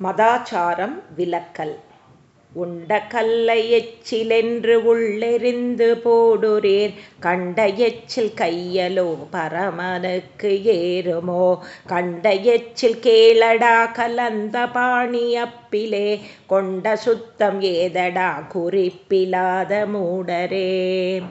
மதாச்சாரம் விலக்கல் உண்ட கல்லை எச்சிலென்று உள்ளெறிந்து போடுரீர் கண்ட எச்சில் கையலோ பரமனுக்கு ஏறுமோ? கண்ட எச்சில் கேளடா கலந்த பாணியப்பிலே கொண்ட சுத்தம் ஏதடா குறிப்பிலாத மூடரே?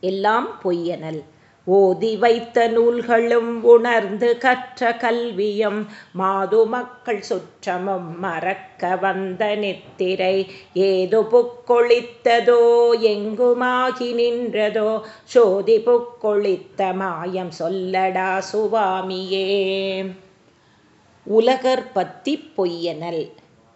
எல்லாம் பொய்யனல். ஓதி வைத்த நூல்களும் உணர்ந்து கற்ற கல்வியும் மாது மக்கள் சுற்றமும் மறக்க வந்த நெத்திரை. ஏது புக்கொழித்ததோ எங்குமாகி நின்றதோ சோதி புக்கொழித்த மாயம் சொல்லடா சுவாமியே. உலகர் பத்தி பொய்யனல்.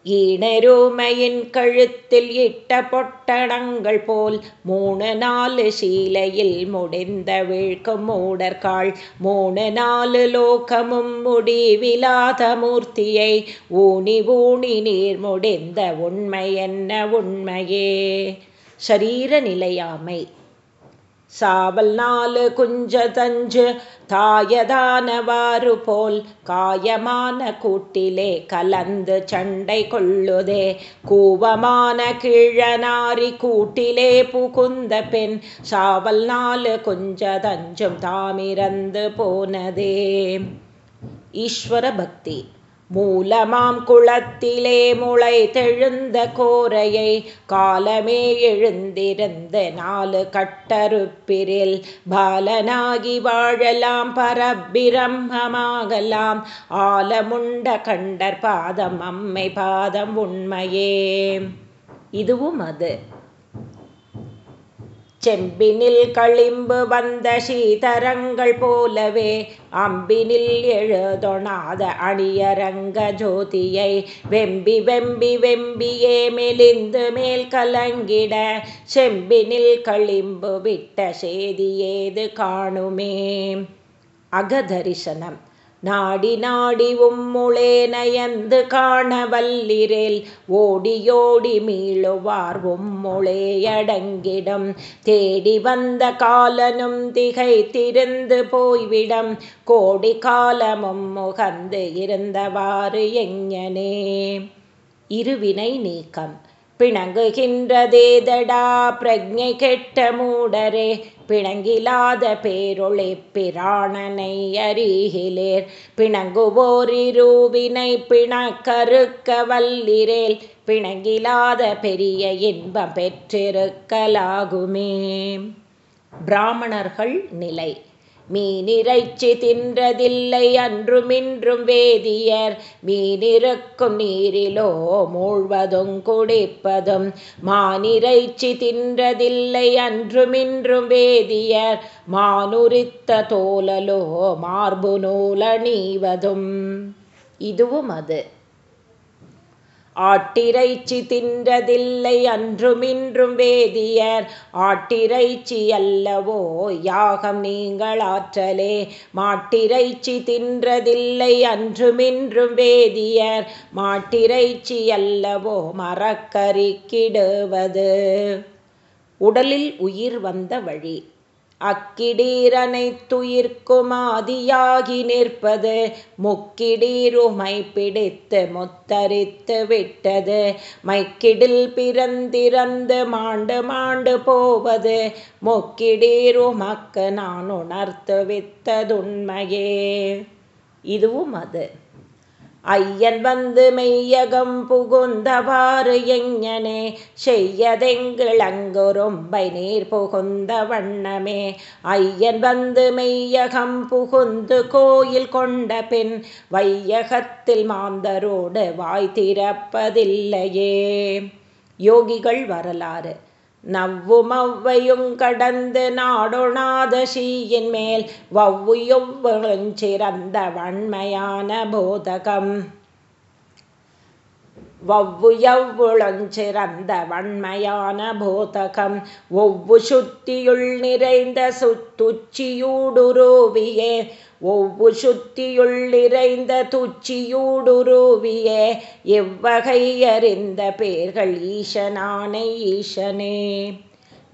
ஈணருமையின் கழுத்தில் இட்ட பொட்டணங்கள் போல் மூணு நாலு சீலையில் முடிந்த வீழ்க்கும் மூடர்காள் மூணு நாலு லோகமும் முடிவிலாத மூர்த்தியை ஊனி ஊனி நீர் முடிந்த உண்மை என்ன உண்மையே? சரீர நிலையாமை சாவல் நாலு குஞ்ச தஞ்சு தாயதானவாறு போல் காயமான கூட்டிலே கலந்து சண்டை கொள்ளுதே. கூவமான கிழனாரி கூட்டிலே புகுந்த பெண் சாவல் நாலு குஞ்ச தஞ்சும் தாமிரந்து போனதே. ஈஸ்வர பக்தி. மூலமாம் குளத்திலே முளை தெழுந்த கோரையை காலமே எழுந்திருந்த நாலு கட்டறுப்பிரில் பாலனாகி வாழலாம் பரபிரம்மமாகலாம். ஆலமுண்ட கண்டர் பாதம் அம்மை பாதம் உண்மையே. இதுவும் அது. செம்பினில் களிம்பு வந்த சீதரங்கள் போலவே அம்பினில் எழுதொணாத அணியரங்க ஜோதியை வெம்பி வெம்பி வெம்பியே மெலிந்து மேல் கலங்கிட செம்பினில் களிம்பு விட்ட சேதி ஏது காணுமே? அகதரிசனம். நாடி நாடி உம்முளே நயந்து காணவல்லிரேல். ஓடியோடி மீளுவார் உம்முளேயடங்கிடம் தேடி வந்த காலனும் திகை திருந்து போய்விடம். கோடி காலமும் முகந்து இருந்தவாறு எங்கனே. இருவினை நீக்கம். பிணங்குகின்றதேதடா பிரஜை கெட்ட மூடரே. பிணங்கிலாத பேரொளி பிராணனை அறிகிலேர் பிணங்குவோரிருவினை பிணக்கருக்க வல்லிரேல் பிணங்கிலாத பெரிய இன்பம் பெற்றிருக்கலாகுமே. பிராமணர்கள் நிலை. மீனிறைச்சி தின்றதில்லை அன்றுமின்றும் வேதியர். மீனிருக்கும் நீரிலோ மூழ்வதும் குடிப்பதும் மானிறைச்சி தின்றதில்லை அன்றுமின்றும் வேதியர். மானுரித்த தோலலோ மார்பு நூலணிவதும். இதுவும் அது. ஆட்டிறைச்சி தின்றதில்லை அன்றுமின்றும் வேதியர். ஆட்டிறைச்சி அல்லவோ யாகம் நீங்கள் ஆற்றலே. மாட்டிறைச்சி தின்றதில்லை அன்றுமின்றும் வேதியர். மாட்டிறைச்சி அல்லவோ மரக்கறிக்கிடுவது உடலில் உயிர் வந்த வழி. அக்கிடீரனைத்துயிர்க்குமாதியாகி நிற்பது முக்கிடீருமை பிடித்து முத்தரித்து விட்டது. மைக்கிடில் பிறந்திறந்து மாண்டு மாண்டு போவது முக்கிடீருமக்கு நான் உணர்த்து வித்ததுண்மையே. இதுவும் அது. ஐயன் வந்து மெய்யகம் புகுந்தவாறு எங்கனே செய்யதெங்கிழங்கு ரொம்பை நீர் புகுந்த வண்ணமே ஐயன் வந்து மெய்யகம் புகுந்து கோயில் கொண்ட பின் வையகத்தில் மாந்தரோடு வாய் திறப்பதில்லையே யோகிகள் வரலாறு நவ்வுமவ்வையுங் கடந்து நாடொணாத சீயின் மேல் வவ்வுயொவ்வொழுஞ்சிறந்த வன்மையான போதகம். வவ்வுயவ்வுளஞ்சிறந்த வன்மையான போதகம் ஒவ்வு சுத்தியுள் நிறைந்த சுத்துச்சியூடுருவியே ஒவ்வு சுத்தியுள் நிறைந்த துச்சியூடுருவியே எவ்வகை அறிந்த பேர்கள் ஈசனானை ஈசனே.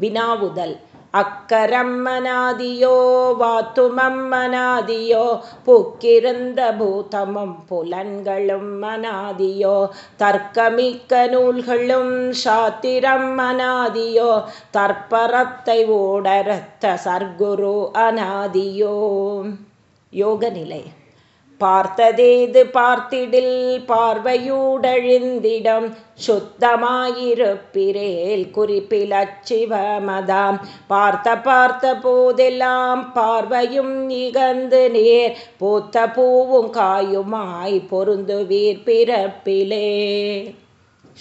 வினாவுதல். அக்கரம்மனாதியோ வாத்துமம்மனாதியோ வாத்துமம் புக்கிருந்த பூதமும் புலன்களும் மனாதியோ தர்க்கமிக்க நூல்களும் சாத்திரம் மனாதியோ தற்பரத்தை ஓடரத்த சர்க்குரு அனாதியோ. யோகநிலை. பார்த்ததேது பார்த்திடில் பார்வையூடழிந்திடம் சுத்தமாயிருப்பிரேல் குறிப்பிலச்சிவமதாம். பார்த்த பார்த்த போதெல்லாம் பார்வையும் நிகழ்ந்து நேர் பூத்த பூவும் காயுமாய் பொருந்துவீர் பிறப்பிலே.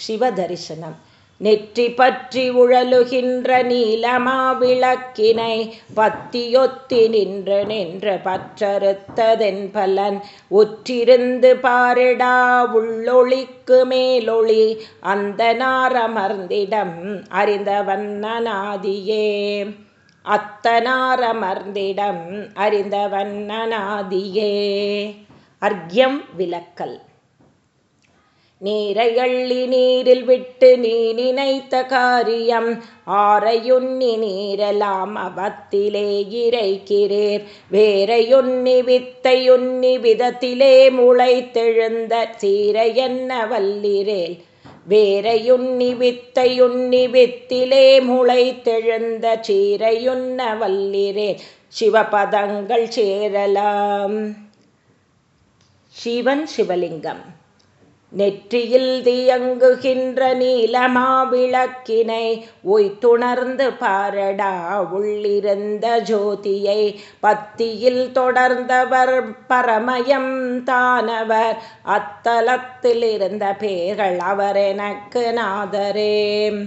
சிவதரிசனம். நெற்றி பற்றி உழலுகின்ற நீலமா விளக்கினை பத்தியொத்தி நின்று நின்று பற்றறுத்ததென் பலன். ஒற்றிருந்து பாரிடா உள்ளொளிக்கு மேலொளி அந்த நாரமர்ந்திடம் அறிந்தவன் அநாதியே அத்தனாரமர்ந்திடம் அறிந்தவன் அநாதியே அர்க்யம் விளக்கல். நீரையள்ளி நீரில் விட்டு நீ நினைத்த காரியம் ஆரையுண்ணி நீரெல்லாம் அவத்திலே இறைக்கிறேர். வேறையுண்ணி வித்தையுண்ணி விதத்திலே முளைத்தெழுந்த சீரை என்ன வல்லிரேல்? வேறையுண்ணி வித்தையுண்ணி வித்திலே முளைத்தெழுந்த சீரையுண்ண வல்லிரேல்? சிவபதங்கள் சேரலாம். சிவன் சிவலிங்கம். நெற்றியில் தியங்குகின்ற நீலமாவிளக்கினை ஒய்த்துணர்ந்து பாரடா உள்ளிருந்த ஜோதியை பத்தியில் தொடர்ந்தவர் பரமயம் தானவர். அத்தலத்தில் இருந்த பேர்கள் அவர் எனக்கு நாதரே.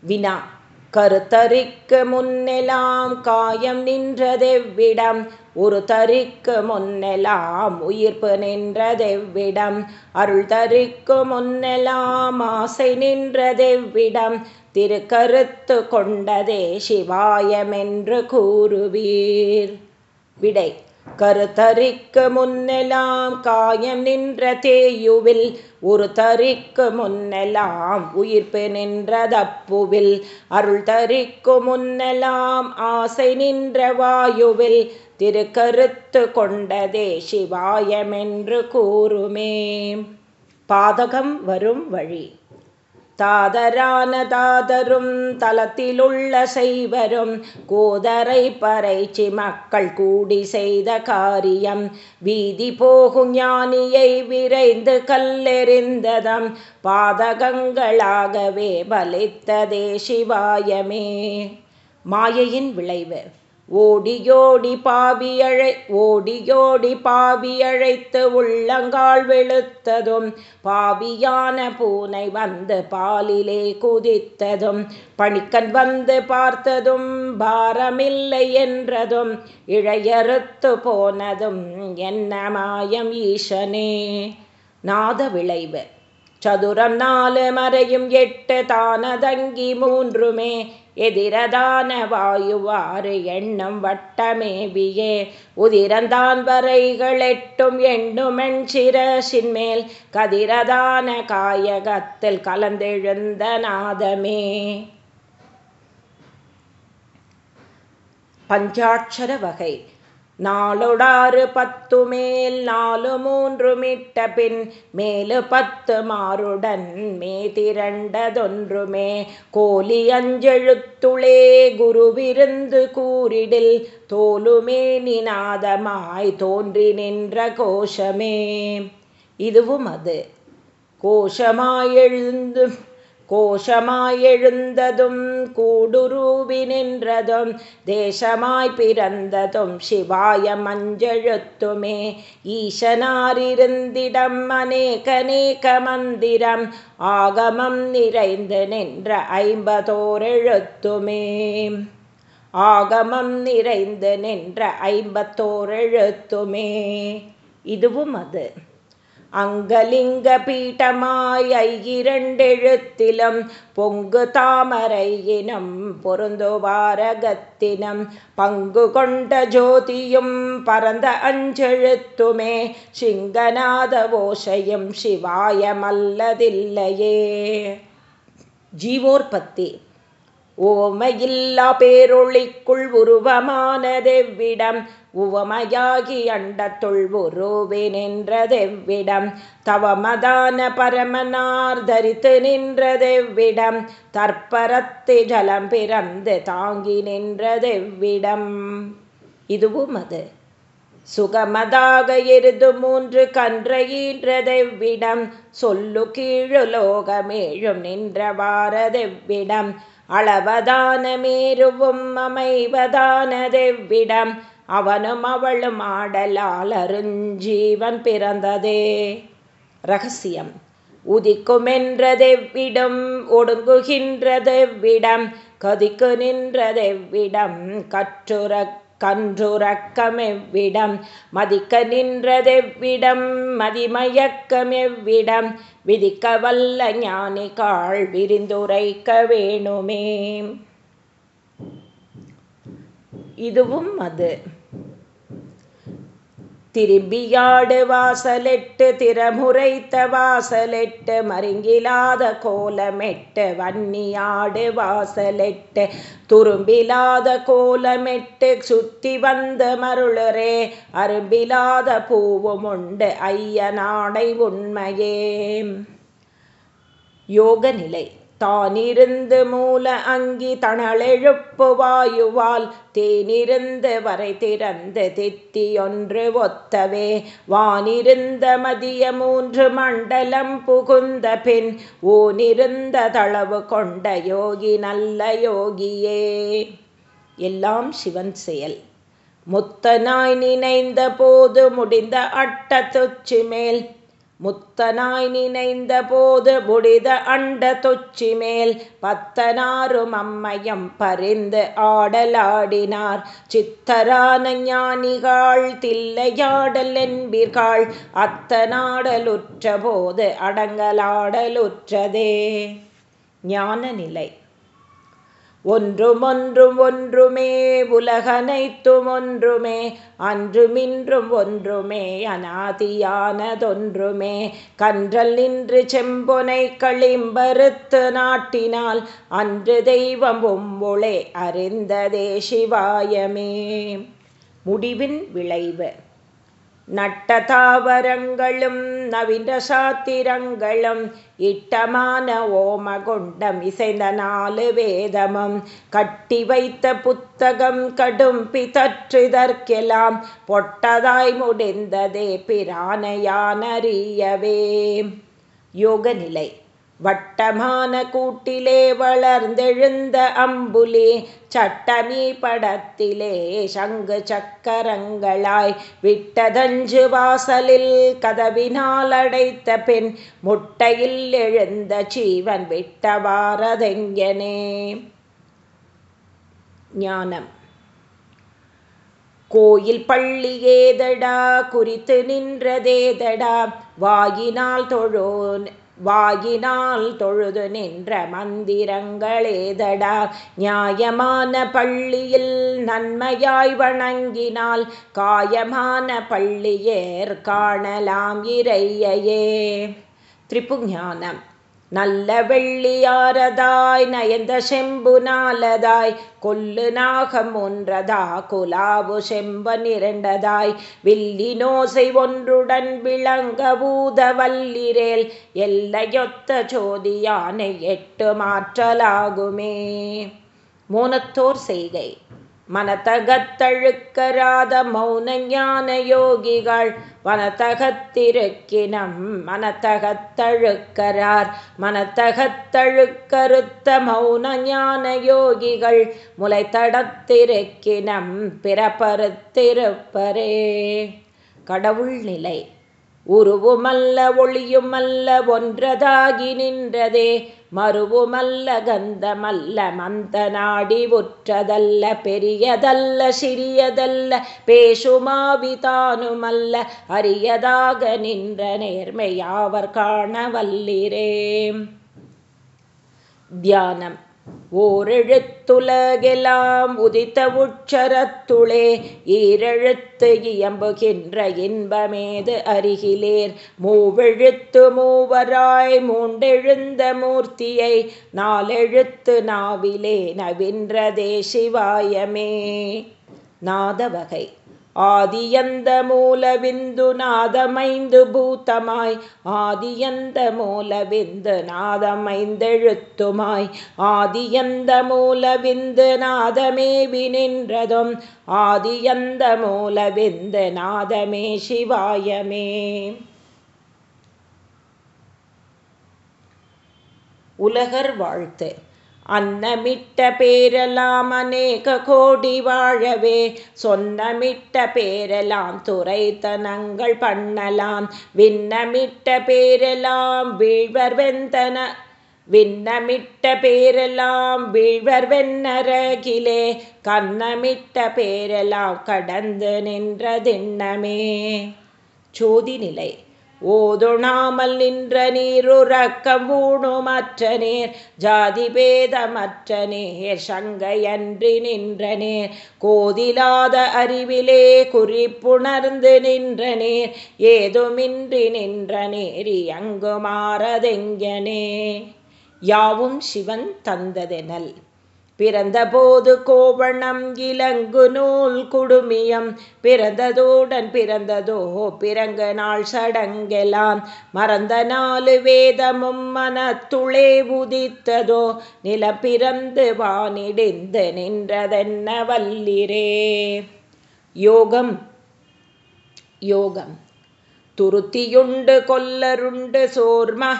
வினா. கருத்தரிக்கு முன்னெலாம் காயம் நின்றதெவ்விடம் ஒரு தரிக்கு முன்னெலாம் உயிர்ப்பு நின்றதெவ்விடம் அருள் தரிக்கு முன்னெலாம் ஆசை நின்றதெவ்விடம் திருக்கருத்து கொண்டதே சிவாயமென்று கூறுவீர். விடை. கருத்தரிக்கு முன்னெல்லாம் காயம் நின்ற தேயுவில் ஒரு தரிக்கு முன்னெல்லாம் உயிர்ப்பு நின்றதப்புவில் அருள் தரிக்கு முன்னெல்லாம் ஆசை நின்ற வாயுவில் திருக்கருத்து கொண்டதே சிவாயமென்று கூறுமே. பாதகம் வரும் வழி. தாதரான தாதரும் தலத்திலுள்ள செய்வரும் கோதரை பறைச்சி மக்கள் கூடி செய்த காரியம். வீதி போகும் ஞானியை விரைந்து கல்லெறிந்ததம் பாதகங்களாகவே பலித்ததே சிவாயமே. மாயையின் விளைவு. ஓடியோடி பாவியழை ஓடியோடி பாவியழைத்து உள்ளங்கால் வெளுத்ததும் பாவியான பூனை வந்து பாலிலே குதித்ததும் பணிக்கன் வந்து பார்த்ததும் பாரமில்லை என்றதும் இழையறுத்து போனதும் என்ன மாயம் ஈசனே? நாத விளைவு சதுரம் நாலு மறையும் எட்டு தானதங்கி மூன்றுமே எதிரதான வாயுவாறு எண்ணம் வட்டமேவியே. உதிரந்தான் வரைகள் எட்டும் எண்ணுமென் சிரசின் மேல் கதிரதான காயகத்தில் கலந்தெழுந்த நாதமே. பஞ்சாட்சர வகை. நாளொடாறு பத்து மேல் நாலு மூன்று மிட்ட பின் மேலு பத்து மாறுடன் மே திரண்டதொன்றுமே. கோலி அஞ்செழுத்துளே குருவிருந்து கூறிடில் தோலுமே நிநாதமாய் தோன்றி நின்ற கோஷமே. இதுவும் அது. கோஷமாயெழுந்து கோஷமாய் எழுந்ததும் கூடுருவி நின்றதும் தேசமாய் பிறந்ததும் சிவாய மஞ்செழுத்துமே. ஈசனாரிருந்திடம் அநேகநேக மந்திரம் ஆகமம் நிறைந்து நின்ற ஐம்பதோரெழுத்துமே ஆகமம் நிறைந்து நின்ற ஐம்பத்தோரெழுத்துமே இதுவும் அது. அங்கலிங்க பீட்டமாய் ஐயிரண்டெழுத்திலும் பொங்கு தாமரையினம் பொருந்துவாரகத்தினம் பங்கு கொண்ட ஜோதியும் பரந்த அஞ்செழுத்துமே சிங்கநாத ஓஷையும் சிவாயமல்லதில்லையே. ஜீவோற்பத்தி ஓமையில்லா பேரொளிக்குள் உருவமானதெவ்விடம் உவமையாகி அண்டத்துள் உருவே நின்றதெவ்விடம் தவமதான பரமனார் தரித்து நின்றதெவ்விடம் தற்பரத்து ஜலம் பிறந்து தாங்கி நின்றதெவ்விடம். இதுவும் அது. சுகமதாக எருது மூன்று கன்றையீன்றதெவ்விடம் சொல்லு கீழு லோகமேழும் நின்றவாரதெவ்விடம் அளவதான மேருவும் அமைவதானதெவ்விடம் அவனும் அவளும் ஆடலால் அருஞ்சீவன் பிறந்ததே. ரகசியம். உதிக்குமென்றதெவ்விடம் ஒடுங்குகின்றதெவ்விடம் கதிக்கு நின்றதெவ்விடம் கற்றுற கன்றுறக்கமெவ்விடம் மதிக்க நின்றதெவ்விடம் மதிமயக்கமெவ்விடம் விதிக்க வல்ல ஞானிகாள் விரிந்துரைக்க வேணுமே. இதுவும் அது. திரும்பியாடு வாசலெட்டு திறமுறைத்த வாசலெட்டு மருங்கிலாத கோலமெட்டு வன்னியாடு வாசலெட்டு துரும்பிலாத கோலமெட்டு சுத்தி வந்த மருளரே அரும்பிலாத பூவும் உண்டு ஐயனாடை உண்மையே. யோக நிலை தானிருந்து மூல அங்கி தணலெழுப்பு வாயுவால் தேனிருந்து வரை திறந்து தித்தியொன்று ஒத்தவே. வானிருந்த மதிய மூன்று மண்டலம் புகுந்த பின் ஊனிருந்த தளவு கொண்ட யோகி நல்ல யோகியே. எல்லாம் சிவன் செயல். முத்தனாய் நினைந்த போது முடிந்த அட்ட தொச்சி மேல் முத்தனாய் நினைந்த போது முடித அண்ட தொச்சி மேல் பத்தனாரும் அம்மையம் பறிந்து ஆடலாடினார். சித்தரான ஞானிகாள் தில்லையாடல் என்பீர்கள் அத்தனாடலுற்ற போது அடங்கலாடலுற்றதே. ஞான நிலை ஒன்றும் ஒன்றும் ஒன்றுமே உலகனைத்தும் ஒன்றுமே அன்றுமின்றும் ஒன்றுமே அநாதியானதொன்றுமே கன்றல் நின்று செம்பொனை களிம்பறுத்து நாட்டினால் அன்று தெய்வம் உம்முளே அறிந்ததே சிவாயமே. முடிவின் விளைவு. நட்ட தாவரங்களும் நவீன சாத்திரங்களும் இட்டமான ஓமகுண்டம் இசைந்த நாலு வேதமும் கட்டி வைத்த புத்தகம் கடும் பிதற்றுதற்கெல்லாம் பொட்டதாய் முடிந்ததே பிரானையானறியவே யோக நிலை வட்டமான கூட்டிலே வளர்ந்தெழுந்த அம்புலி சட்டமீ படத்திலே சங்கு சக்கரங்களாய் விட்டதஞ்சு வாசலில் கதவினால் அடைத்த பெண் முட்டையில் எழுந்த ஜீவன் விட்டவாரதெங்கனே. ஞானம். கோயில் பள்ளி ஏதடா குறித்து நின்றதேதடா வாயினால் தொழோன் வாயினால் தொழுது நின்ற மந்திரங்களேதடா. நியாயமான பள்ளியில் நன்மையாய் வணங்கினால் காயமான பள்ளியேர் காணலாம் இறையையே. திரிபுஞானம். நல்ல வெள்ளியாரதாய் நயந்த செம்பு நாலதாய் கொல்லு நாகம் ஒன்றதா குலாவு செம்பன் இரண்டதாய் வில்லி நோசை ஒன்றுடன் விளங்க பூத வல்லிரேல் எல்லையொத்த ஜோதியானை எட்டு மாற்றலாகுமே. மோனத்தோர் செய்கை. மனத்தகத்தழுக்கராத மௌன ஞான யோகிகள் வனத்தகத்திருக்கினம் மனத்தகத்தழுக்கரார் மனத்தகத்தழுக்கருத்த மௌன ஞான யோகிகள் முளைத்தடத்திருக்கினம் பிறப்பருத்திருப்பரே கடவுள் நிலை உருவுமல்ல ஒளியுமல்ல ஒன்றதாகி நின்றதே. மறுவுமல்ல கந்தமல்ல மந்த நாடி உற்றதல்ல பெரியதல்ல சிறியதல்ல பேசுமாவிதானுமல்ல அரியதாக நின்ற நேர்மையாவர் காண வல்லிரே. தியானம். ஓரெழுத்துலகெல்லாம் உதித்த உச்சரத்துளே ஈரெழுத்து இயம்புகின்ற இன்பமேது அருகிலேர். மூவெழுத்து மூவராய் மூண்டெழுந்த மூர்த்தியை நாலெழுத்து நாவிலே நவின்றதே சிவாயமே. நாதவகை. ஆதியந்த மூலவிந்து நாதமைந்து பூத்தமாய் ஆதியந்த மூலவிந்து நாதமைந்தெழுத்துமாய் ஆதியந்த மூலவிந்து நாதமேவி நின்றதும் ஆதியந்த மூலவிந்து நாதமே சிவாயமே. உலகர் வாழ்த்து. அன்னமிட்ட பேரெல்லாம் அநேக கோடி வாழவே சொன்னமிட்ட பேரெல்லாம் துறைத்தனங்கள் பண்ணலாம். விண்ணமிட்ட பேரெல்லாம் வீழ்வர் வெந்தன விண்ணமிட்ட பேரெல்லாம் வீழ்வர் வெண்ணரகிலே கண்ணமிட்ட பேரெல்லாம் கடந்து நின்றதிண்ணமே சோதி நிலை ஓதுணாமல் நின்ற நீருறக்கம் ஊணுமற்ற நேர் ஜாதி பேதமற்ற நேர் சங்கையன்றி நின்ற நேர் கோதிலாத அறிவிலே குறிப்புணர்ந்து நின்ற நேர் ஏதுமின்றி நின்ற நேரி அங்கு மாறதெங்கனே யாவும் சிவன் தந்ததெனல். பிறந்தபோது கோவணம் இலங்கு நூல் குடுமியம். பிறந்ததோடன் பிறந்ததோ பிறங்க நாள் சடங்கெலாம். மறந்த நாலு வேதமும் மனத்துளே உதித்ததோ நில பிறந்து வானிடிந்து நின்றதென்ன வல்லிரே? யோகம் யோகம். துருத்தியுண்டு கொல்லருண்டு சோர்மா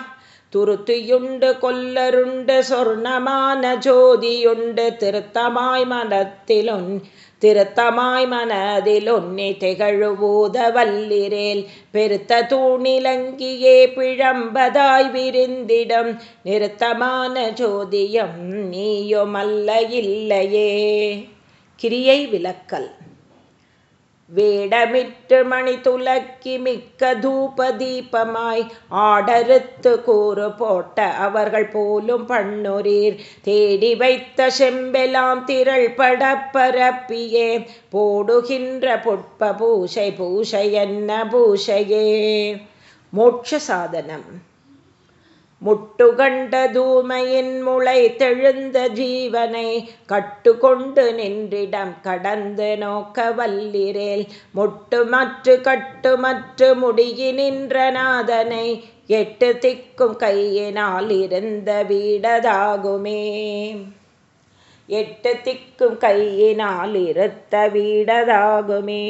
துருத்தியுண்டு கொல்லருண்டு சொர்ணமான ஜோதியுண்டு திருத்தமாய் மனத்திலொன் திருத்தமாய் மனதிலொன்னி திகழுவூத வல்லிரேல். பெருத்த தூணிலங்கியே பிழம்பதாய் விரிந்திடம் நிறுத்தமான ஜோதியம் நீயுமல்ல இல்லையே. கிரியை விளக்கல். வேடமிட்டு மணி துலக்கி மிக்க தூப தீபமாய் ஆடறுத்து கூறு போட்ட அவர்கள் போலும் பண்ணுரீர் தேடி வைத்த செம்பெலாம் திரள் பட பரப்பியே போடுகின்ற புட்ப பூஷை பூஷை என்ன பூஷையே மோட்ச சாதனம். முட்டுகண்ட தூமையின் முளை தெழுந்த ஜீவனை கட்டுக்கொண்டு நின்றிடம் கடந்து நோக்க வல்லிரேல். முட்டுமற்று கட்டுமற்று முடியி நின்ற நாதனை எட்டு திக்கும் கையினால் இருந்த வீடதாகுமே. எட்டு திக்கும் கையினால் இருத்த வீடதாகுமே.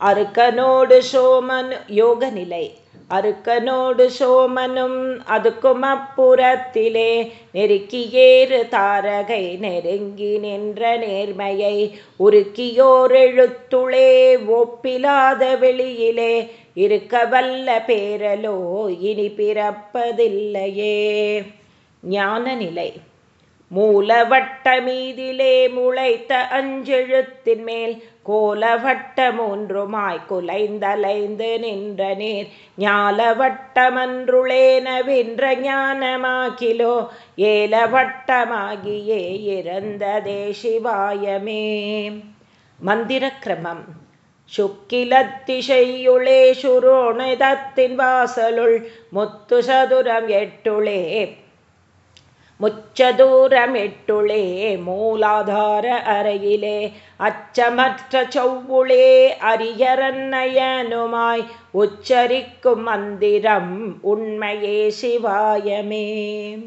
அருக்கனோடு சோமன் யோக நிலை அருக்கனோடு சோமனும் அதுக்கும் அப்புறத்திலே நெருக்கியேறு தாரகை நெருங்கி நின்ற நேர்மையை உருக்கியோர் எழுத்துளே ஒப்பிலாத வெளியிலே இருக்க வல்ல பேரலோ இனி பிறப்பதில்லையே. ஞான நிலை மூலவட்ட மீதிலே முளைத்த அஞ்செழுத்தின் மேல் கோலவட்ட மூன்றுமாய் குலைந்தலைந்து நின்ற நீர் ஞாலவட்டமன்றுளேனவின்ற ஞானமாகிலோ ஏலவட்டமாகியே இறந்ததே சிவாயமே. மந்திரக்கிரமம் சுக்கிலத்திசையுளே சுரோணிதத்தின் வாசலுள் முத்து சதுரம் எட்டுளே முச்சதூரமெட்டுளே மூலாதார அறையிலே அச்சமற்ற சௌவுளே அரியரன்னயனுமாய் உச்சரிக்கும் மந்திரம் உண்மையே சிவாயமே.